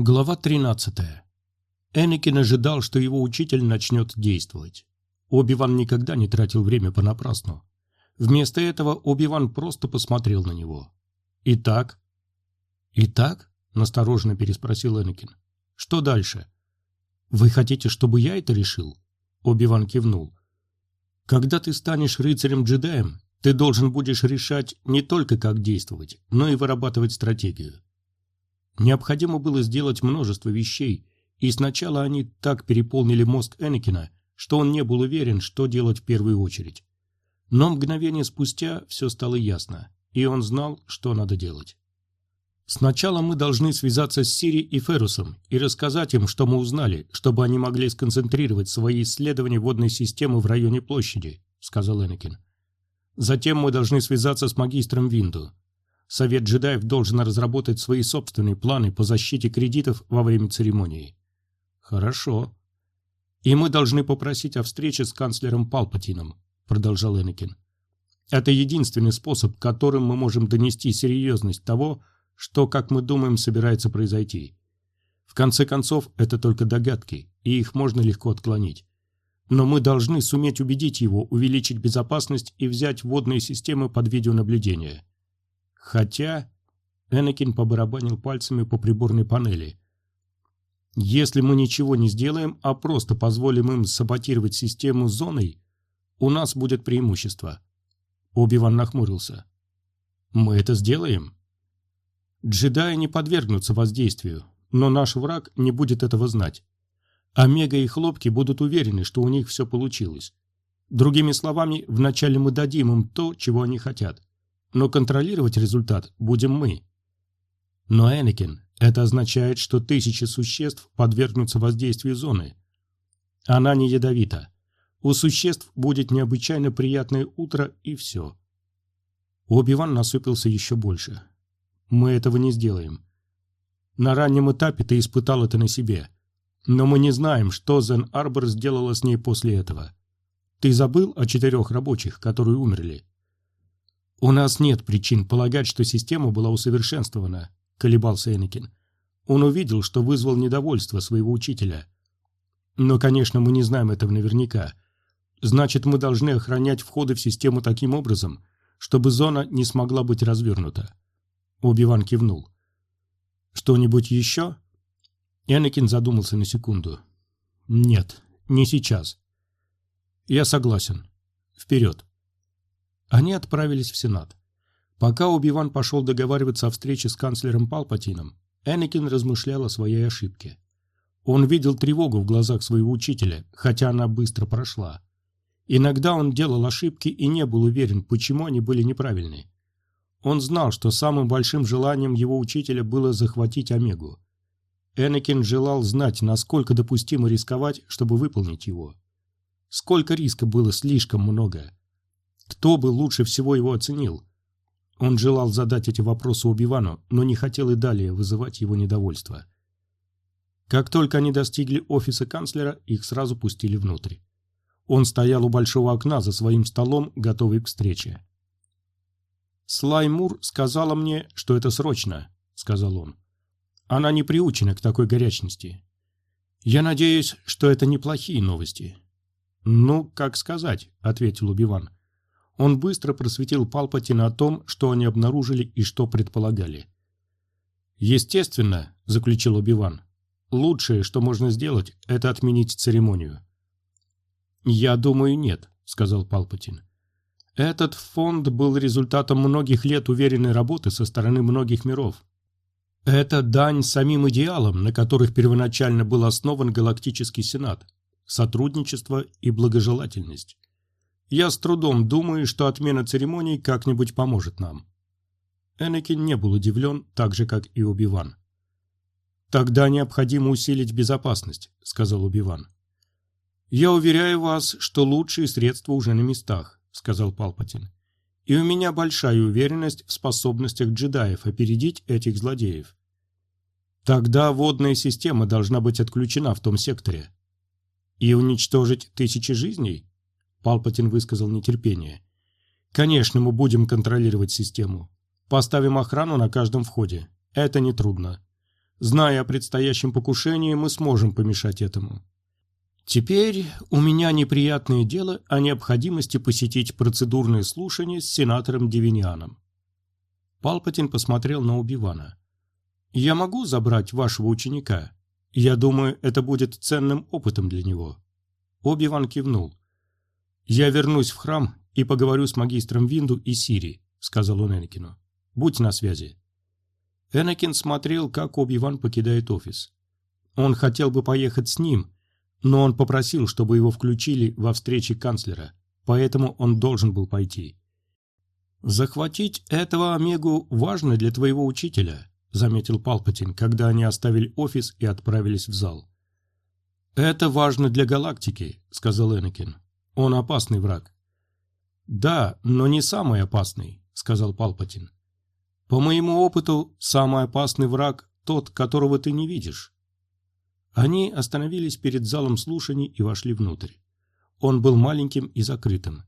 Глава 13. Энакин ожидал, что его учитель начнет действовать. Оби-Ван никогда не тратил время понапрасну. Вместо этого Оби-Ван просто посмотрел на него. «Итак?» «Итак?» – настороженно переспросил Энакин. «Что дальше?» «Вы хотите, чтобы я это решил?» Оби-Ван кивнул. «Когда ты станешь рыцарем-джедаем, ты должен будешь решать не только как действовать, но и вырабатывать стратегию. Необходимо было сделать множество вещей, и сначала они так переполнили мозг Энакина, что он не был уверен, что делать в первую очередь. Но мгновение спустя все стало ясно, и он знал, что надо делать. Сначала мы должны связаться с Сири и Ферусом и рассказать им, что мы узнали, чтобы они могли сконцентрировать свои исследования водной системы в районе площади, сказал Энакин. Затем мы должны связаться с магистром Винду. Совет джедаев должен разработать свои собственные планы по защите кредитов во время церемонии. Хорошо. И мы должны попросить о встрече с канцлером Палпатином, продолжал Энакин. Это единственный способ, которым мы можем донести серьезность того, что, как мы думаем, собирается произойти. В конце концов, это только догадки, и их можно легко отклонить. Но мы должны суметь убедить его увеличить безопасность и взять водные системы под видеонаблюдение. Хотя... Энакин побарабанил пальцами по приборной панели. Если мы ничего не сделаем, а просто позволим им саботировать систему зоной, у нас будет преимущество. Оби-Ван нахмурился. Мы это сделаем? Джедаи не подвергнутся воздействию, но наш враг не будет этого знать. Омега и Хлопки будут уверены, что у них все получилось. Другими словами, вначале мы дадим им то, чего они хотят но контролировать результат будем мы. Но, Энакин, это означает, что тысячи существ подвергнутся воздействию зоны. Она не ядовита. У существ будет необычайно приятное утро и все. Оби-Ван еще больше. Мы этого не сделаем. На раннем этапе ты испытал это на себе. Но мы не знаем, что Зен Арбор сделала с ней после этого. Ты забыл о четырех рабочих, которые умерли? «У нас нет причин полагать, что система была усовершенствована», – колебался Энакин. Он увидел, что вызвал недовольство своего учителя. «Но, конечно, мы не знаем этого наверняка. Значит, мы должны охранять входы в систему таким образом, чтобы зона не смогла быть развернута». Оби-Ван кивнул. «Что-нибудь еще?» Энакин задумался на секунду. «Нет, не сейчас». «Я согласен. Вперед». Они отправились в Сенат. Пока Убиван пошел договариваться о встрече с канцлером Палпатином, Энакин размышлял о своей ошибке. Он видел тревогу в глазах своего учителя, хотя она быстро прошла. Иногда он делал ошибки и не был уверен, почему они были неправильны. Он знал, что самым большим желанием его учителя было захватить Омегу. Энакин желал знать, насколько допустимо рисковать, чтобы выполнить его. Сколько риска было слишком много. Кто бы лучше всего его оценил? Он желал задать эти вопросы Убивану, но не хотел и далее вызывать его недовольство. Как только они достигли офиса канцлера, их сразу пустили внутрь. Он стоял у большого окна за своим столом, готовый к встрече. «Слаймур сказала мне, что это срочно», — сказал он. «Она не приучена к такой горячности. Я надеюсь, что это неплохие новости». «Ну, как сказать», — ответил Убиван. Он быстро просветил Палпатина о том, что они обнаружили и что предполагали. «Естественно», — заключил Убиван, — «лучшее, что можно сделать, это отменить церемонию». «Я думаю, нет», — сказал Палпатин. «Этот фонд был результатом многих лет уверенной работы со стороны многих миров. Это дань самим идеалам, на которых первоначально был основан Галактический Сенат, сотрудничество и благожелательность. Я с трудом думаю, что отмена церемоний как-нибудь поможет нам». Энакин не был удивлен, так же, как и Убиван. «Тогда необходимо усилить безопасность», — сказал Убиван. «Я уверяю вас, что лучшие средства уже на местах», — сказал Палпатин. «И у меня большая уверенность в способностях джедаев опередить этих злодеев. Тогда водная система должна быть отключена в том секторе. И уничтожить тысячи жизней?» Палпатин высказал нетерпение. «Конечно, мы будем контролировать систему. Поставим охрану на каждом входе. Это нетрудно. Зная о предстоящем покушении, мы сможем помешать этому. Теперь у меня неприятное дело о необходимости посетить процедурное слушание с сенатором Девинианом. Палпатин посмотрел на Убивана. «Я могу забрать вашего ученика? Я думаю, это будет ценным опытом для него». Оби-Ван кивнул. «Я вернусь в храм и поговорю с магистром Винду и Сири», — сказал он Энакину. «Будь на связи». Энакин смотрел, как Оби-Ван покидает офис. Он хотел бы поехать с ним, но он попросил, чтобы его включили во встрече канцлера, поэтому он должен был пойти. «Захватить этого Омегу важно для твоего учителя», — заметил Палпатин, когда они оставили офис и отправились в зал. «Это важно для галактики», — сказал Энакин. «Он опасный враг». «Да, но не самый опасный», — сказал Палпатин. «По моему опыту, самый опасный враг — тот, которого ты не видишь. Они остановились перед залом слушаний и вошли внутрь. Он был маленьким и закрытым.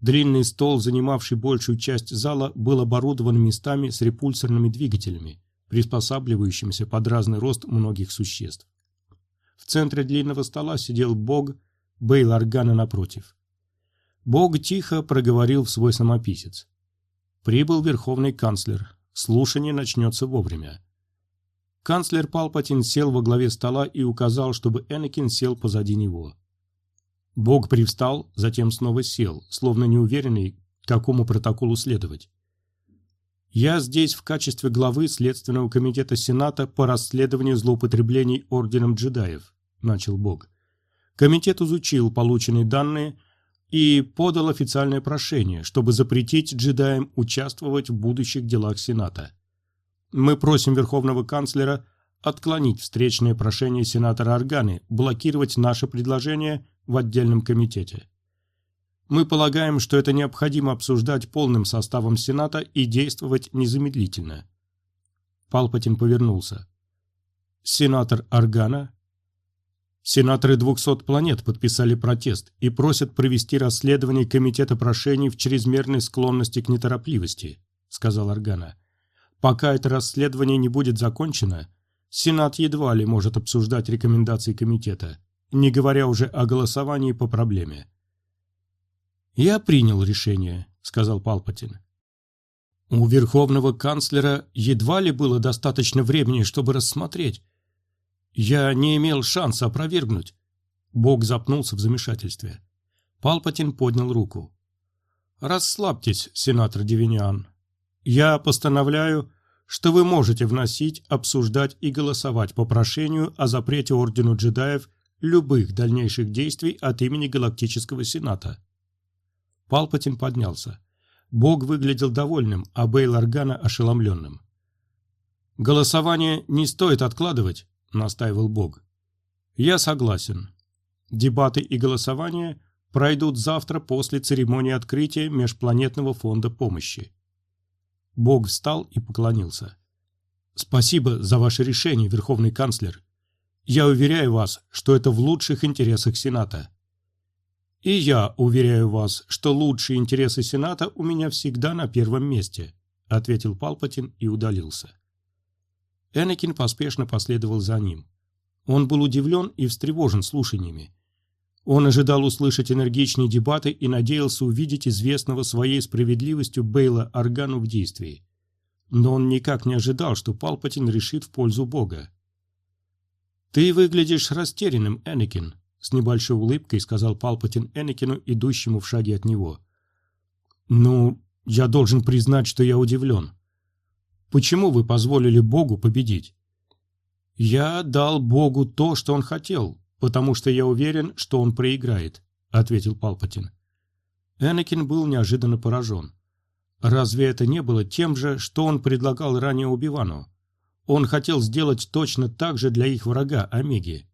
Длинный стол, занимавший большую часть зала, был оборудован местами с репульсорными двигателями, приспосабливающимися под разный рост многих существ. В центре длинного стола сидел Бог, Бейл Аргана напротив. Бог тихо проговорил в свой самописец. «Прибыл верховный канцлер. Слушание начнется вовремя. Канцлер Палпатин сел во главе стола и указал, чтобы Энакин сел позади него. Бог привстал, затем снова сел, словно неуверенный, какому протоколу следовать. «Я здесь в качестве главы Следственного комитета Сената по расследованию злоупотреблений Орденом джедаев», – начал Бог. Комитет изучил полученные данные и подал официальное прошение, чтобы запретить джедаям участвовать в будущих делах Сената. Мы просим Верховного канцлера отклонить встречное прошение сенатора Органы, блокировать наше предложение в отдельном комитете. Мы полагаем, что это необходимо обсуждать полным составом Сената и действовать незамедлительно. Палпатин повернулся. Сенатор Органа? Сенаторы 200 планет подписали протест и просят провести расследование Комитета прошений в чрезмерной склонности к неторопливости, сказал Органа. Пока это расследование не будет закончено, Сенат едва ли может обсуждать рекомендации комитета, не говоря уже о голосовании по проблеме. «Я принял решение», — сказал Палпатин. У верховного канцлера едва ли было достаточно времени, чтобы рассмотреть. Я не имел шанса опровергнуть. Бог запнулся в замешательстве. Палпатин поднял руку. «Расслабьтесь, сенатор Девиниан. Я постановляю, что вы можете вносить, обсуждать и голосовать по прошению о запрете Ордену джедаев любых дальнейших действий от имени Галактического Сената. Палпатин поднялся. Бог выглядел довольным, а Бейл Аргана ошеломленным. «Голосование не стоит откладывать», — настаивал Бог. «Я согласен. Дебаты и голосование пройдут завтра после церемонии открытия Межпланетного фонда помощи. Бог встал и поклонился. «Спасибо за ваше решение, Верховный канцлер. Я уверяю вас, что это в лучших интересах Сената». «И я уверяю вас, что лучшие интересы Сената у меня всегда на первом месте», ответил Палпатин и удалился. Энакин поспешно последовал за ним. Он был удивлен и встревожен слушаниями. Он ожидал услышать энергичные дебаты и надеялся увидеть известного своей справедливостью Бейла Органу в действии. Но он никак не ожидал, что Палпатин решит в пользу Бога. «Ты выглядишь растерянным, Энакин», — с небольшой улыбкой сказал Палпатин Энакину, идущему в шаге от него. «Ну, я должен признать, что я удивлен. Почему вы позволили Богу победить?» «Я дал Богу то, что он хотел, «Потому что я уверен, что он проиграет», — ответил Палпатин. Энакин был неожиданно поражен. Разве это не было тем же, что он предлагал ранее Убивану? Он хотел сделать точно так же для их врага Омеги.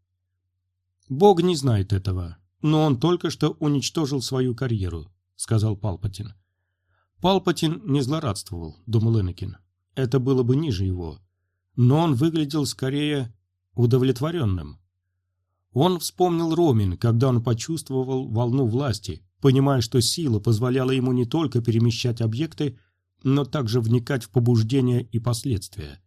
«Бог не знает этого, но он только что уничтожил свою карьеру», — сказал Палпатин. Палпатин не злорадствовал, думал Энакин. Это было бы ниже его. Но он выглядел скорее удовлетворенным. Он вспомнил Ромин, когда он почувствовал волну власти, понимая, что сила позволяла ему не только перемещать объекты, но также вникать в побуждения и последствия.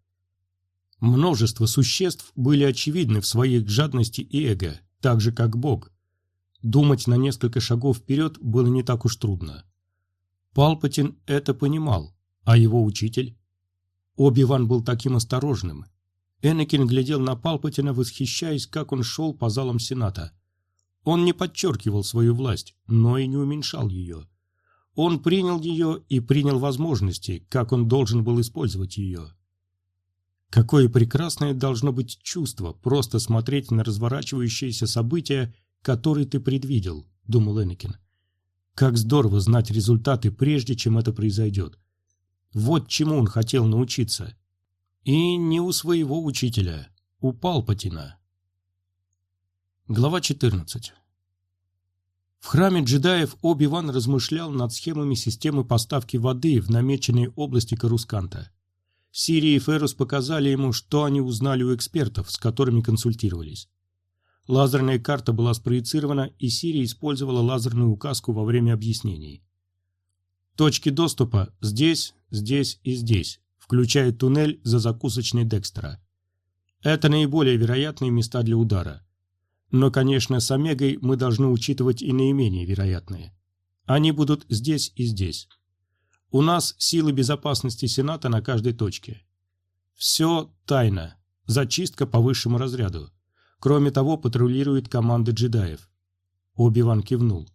Множество существ были очевидны в своей жадности и эго, так же как Бог. Думать на несколько шагов вперед было не так уж трудно. Палпатин это понимал, а его учитель? Оби-Ван был таким осторожным. Энакин глядел на Палпатина, восхищаясь, как он шел по залам Сената. Он не подчеркивал свою власть, но и не уменьшал ее. Он принял ее и принял возможности, как он должен был использовать ее. Какое прекрасное должно быть чувство просто смотреть на разворачивающиеся события, которые ты предвидел, думал Энакин. Как здорово знать результаты, прежде чем это произойдет. Вот чему он хотел научиться. И не у своего учителя, у Палпатина. Глава 14 В храме джедаев Оби-Ван размышлял над схемами системы поставки воды в намеченной области Карусканта. Сирия и Феррус показали ему, что они узнали у экспертов, с которыми консультировались. Лазерная карта была спроецирована, и Сирия использовала лазерную указку во время объяснений. Точки доступа здесь, здесь и здесь, включая туннель за закусочной Декстера. Это наиболее вероятные места для удара. Но, конечно, с Омегой мы должны учитывать и наименее вероятные. Они будут здесь и здесь. У нас силы безопасности Сената на каждой точке. Все тайно. Зачистка по высшему разряду. Кроме того, патрулирует команда джедаев. Оби-Ван кивнул.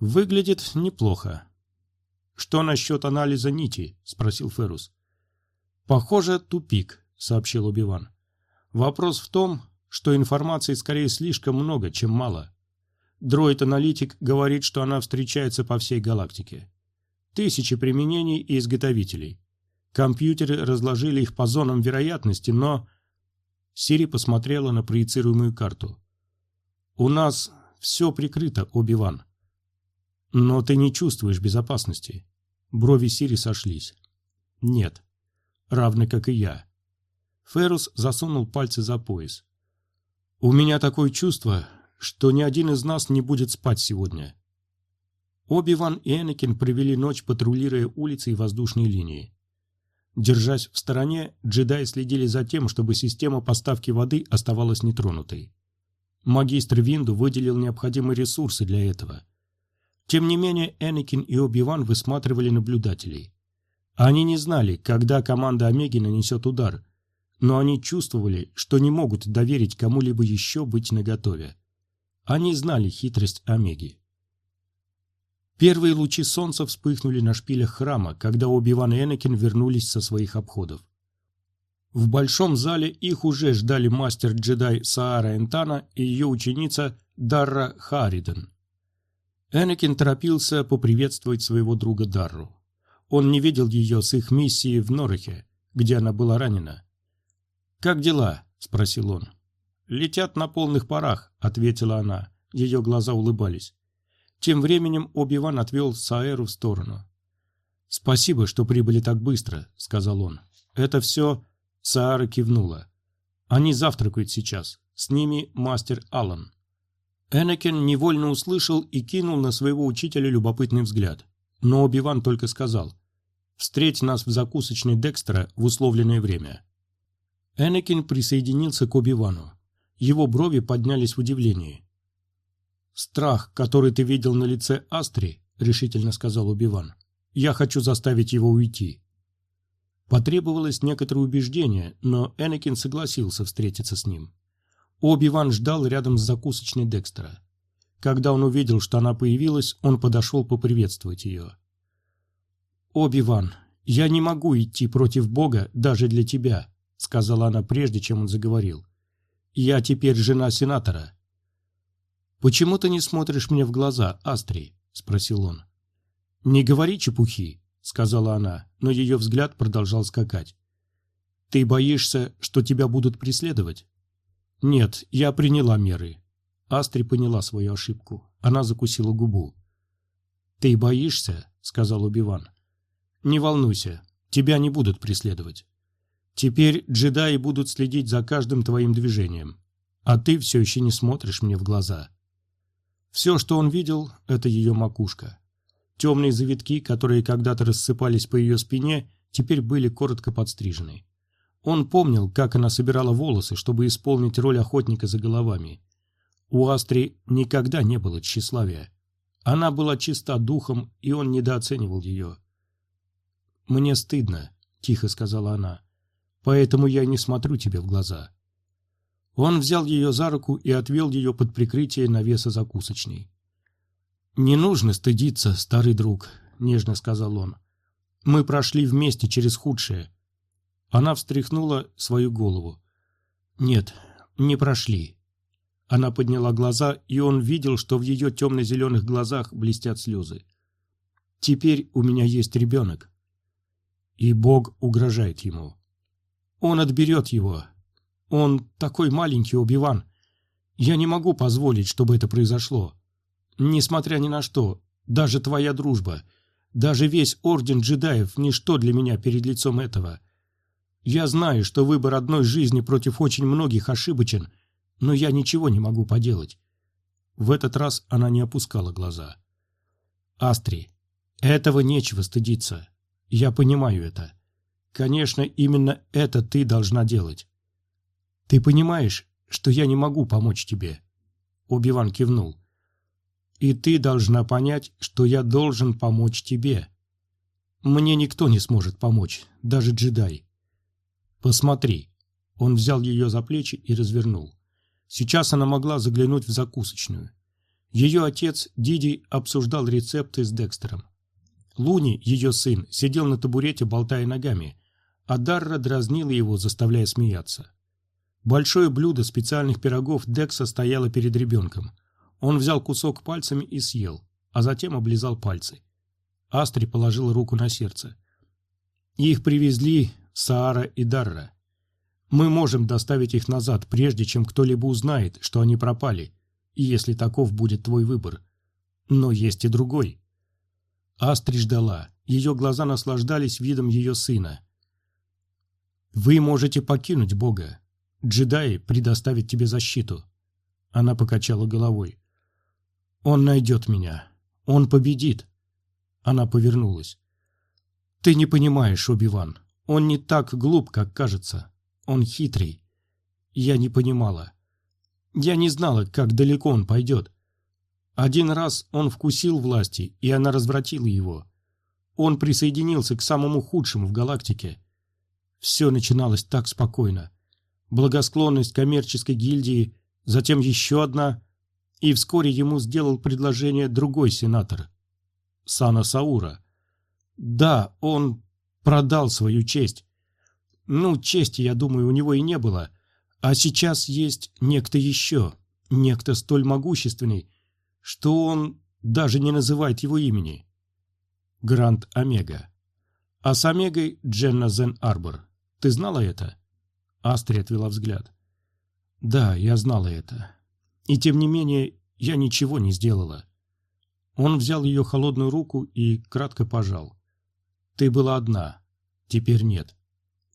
Выглядит неплохо. «Что насчет анализа нити?» – спросил Феррус. «Похоже, тупик», – сообщил Оби-Ван. «Вопрос в том, что информации скорее слишком много, чем мало. Дроид-аналитик говорит, что она встречается по всей галактике. Тысячи применений и изготовителей. Компьютеры разложили их по зонам вероятности, но... Сири посмотрела на проецируемую карту. «У нас все прикрыто, Оби-Ван. Но ты не чувствуешь безопасности». Брови Сири сошлись. «Нет. Равно как и я». Феррус засунул пальцы за пояс. «У меня такое чувство, что ни один из нас не будет спать сегодня. Оби-Ван и Энакин провели ночь, патрулируя улицы и воздушные линии. Держась в стороне, джедаи следили за тем, чтобы система поставки воды оставалась нетронутой. Магистр Винду выделил необходимые ресурсы для этого. Тем не менее, Энакин и Оби-Ван высматривали наблюдателей. Они не знали, когда команда Омеги нанесет удар, но они чувствовали, что не могут доверить кому-либо еще быть наготове. Они знали хитрость Омеги. Первые лучи солнца вспыхнули на шпилях храма, когда Оби-Ван и Энакин вернулись со своих обходов. В большом зале их уже ждали мастер-джедай Саара Энтана и ее ученица Дарра Хариден. Энакин торопился поприветствовать своего друга Дарру. Он не видел ее с их миссией в Норахе, где она была ранена. «Как дела?» – спросил он. «Летят на полных парах», – ответила она. Ее глаза улыбались. Тем временем Оби-Ван отвел Саэру в сторону. «Спасибо, что прибыли так быстро», — сказал он. «Это все...» — Саара кивнула. «Они завтракают сейчас. С ними мастер Аллан». Энакин невольно услышал и кинул на своего учителя любопытный взгляд. Но Оби-Ван только сказал «Встреть нас в закусочной Декстера в условленное время». Энакин присоединился к Оби-Вану. Его брови поднялись в удивлении. «Страх, который ты видел на лице Астри», — решительно сказал Убиван. «Я хочу заставить его уйти». Потребовалось некоторое убеждение, но Энакин согласился встретиться с ним. Оби-Ван ждал рядом с закусочной Декстера. Когда он увидел, что она появилась, он подошел поприветствовать ее. «Оби-Ван, я не могу идти против Бога даже для тебя», — сказала она прежде, чем он заговорил. «Я теперь жена сенатора. «Почему ты не смотришь мне в глаза, Астри?» – спросил он. «Не говори чепухи», – сказала она, но ее взгляд продолжал скакать. «Ты боишься, что тебя будут преследовать?» «Нет, я приняла меры». Астри поняла свою ошибку. Она закусила губу. «Ты боишься?» – сказал Убиван. «Не волнуйся, тебя не будут преследовать. Теперь джедаи будут следить за каждым твоим движением, а ты все еще не смотришь мне в глаза». Все, что он видел, это ее макушка. Темные завитки, которые когда-то рассыпались по ее спине, теперь были коротко подстрижены. Он помнил, как она собирала волосы, чтобы исполнить роль охотника за головами. У Астри никогда не было тщеславия. Она была чиста духом, и он недооценивал ее. «Мне стыдно», — тихо сказала она, — «поэтому я не смотрю тебе в глаза». Он взял ее за руку и отвел ее под прикрытие навеса закусочной. «Не нужно стыдиться, старый друг», — нежно сказал он. «Мы прошли вместе через худшее». Она встряхнула свою голову. «Нет, не прошли». Она подняла глаза, и он видел, что в ее темно-зеленых глазах блестят слезы. «Теперь у меня есть ребенок». И Бог угрожает ему. Он отберет его, он такой маленький, Убиван. Я не могу позволить, чтобы это произошло. Несмотря ни на что, даже твоя дружба, даже весь орден джедаев – ничто для меня перед лицом этого. Я знаю, что выбор одной жизни против очень многих ошибочен, но я ничего не могу поделать. В этот раз она не опускала глаза. Астри, этого нечего стыдиться. Я понимаю это. Конечно, именно это ты должна делать. «Ты понимаешь, что я не могу помочь тебе?» Убиван кивнул. «И ты должна понять, что я должен помочь тебе. Мне никто не сможет помочь, даже джедай. Посмотри». Он взял ее за плечи и развернул. Сейчас она могла заглянуть в закусочную. Ее отец Диди обсуждал рецепты с Декстером. Луни, ее сын, сидел на табурете, болтая ногами, а Дарра дразнила его, заставляя смеяться. Большое блюдо специальных пирогов Декса стояло перед ребенком. Он взял кусок пальцами и съел, а затем облизал пальцы. Астри положила руку на сердце. Их привезли Саара и Дарра. Мы можем доставить их назад, прежде чем кто-либо узнает, что они пропали, и если таков будет твой выбор. Но есть и другой. Астри ждала. Ее глаза наслаждались видом ее сына. Вы можете покинуть Бога, Джедаи предоставят тебе защиту. Она покачала головой. Он найдет меня. Он победит. Она повернулась. Ты не понимаешь, Оби-Ван. Он не так глуп, как кажется. Он хитрый. Я не понимала. Я не знала, как далеко он пойдет. Один раз он вкусил власти, и она развратила его. Он присоединился к самому худшему в галактике. Все начиналось так спокойно благосклонность коммерческой гильдии, затем еще одна, и вскоре ему сделал предложение другой сенатор, Сана Саура. Да, он продал свою честь. Ну, чести, я думаю, у него и не было. А сейчас есть некто еще, некто столь могущественный, что он даже не называет его имени. Гранд Омега. А с Омегой Дженна Зен Арбор. Ты знала это? Астри отвела взгляд. «Да, я знала это. И тем не менее, я ничего не сделала». Он взял ее холодную руку и кратко пожал. «Ты была одна. Теперь нет.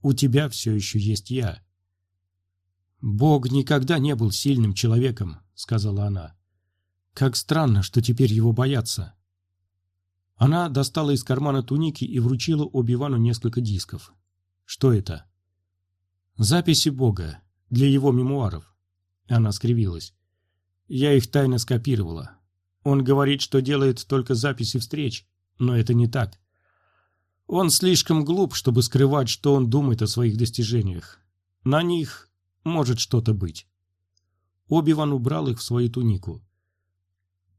У тебя все еще есть я». «Бог никогда не был сильным человеком», — сказала она. «Как странно, что теперь его боятся». Она достала из кармана туники и вручила Оби-Вану несколько дисков. «Что это?» Записи Бога для его мемуаров. Она скривилась. Я их тайно скопировала. Он говорит, что делает только записи встреч, но это не так. Он слишком глуп, чтобы скрывать, что он думает о своих достижениях. На них может что-то быть. Оби-Ван убрал их в свою тунику.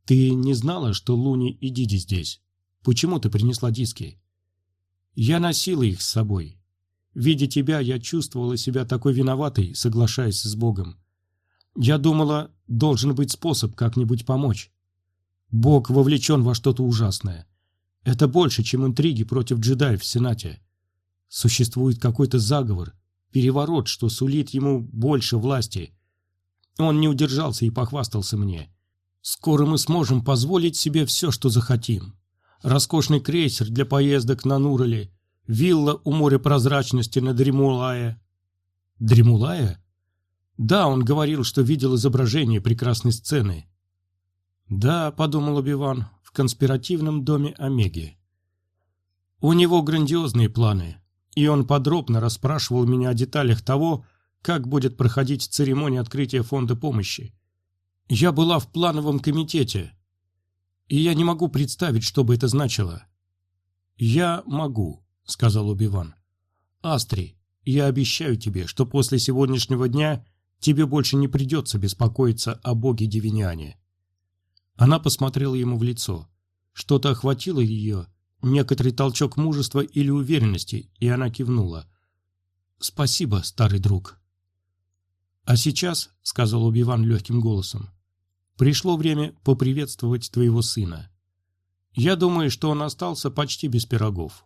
«Ты не знала, что Луни и Диди здесь? Почему ты принесла диски?» «Я носила их с собой. Видя тебя, я чувствовала себя такой виноватой, соглашаясь с Богом. Я думала, должен быть способ как-нибудь помочь. Бог вовлечен во что-то ужасное. Это больше, чем интриги против джедаев в Сенате. Существует какой-то заговор, переворот, что сулит ему больше власти. Он не удержался и похвастался мне. Скоро мы сможем позволить себе все, что захотим. Роскошный крейсер для поездок на Нурале, Вилла у моря прозрачности на Дремулае. Дремулая? Да, он говорил, что видел изображение прекрасной сцены. Да, подумал Убиван, в конспиративном доме Омеги. У него грандиозные планы, И он подробно расспрашивал меня о деталях того, как будет проходить церемония открытия фонда помощи. Я была в плановом комитете, и я не могу представить, что бы это значило. «Я могу», — сказал Убиван. «Астри, я обещаю тебе, что после сегодняшнего дня тебе больше не придется беспокоиться о боге Девиняне». Она посмотрела ему в лицо. Что-то охватило ее, некоторый толчок мужества или уверенности, и она кивнула. «Спасибо, старый друг». «А сейчас», — сказал Убиван легким голосом, — «пришло время поприветствовать твоего сына. Я думаю, что он остался почти без пирогов.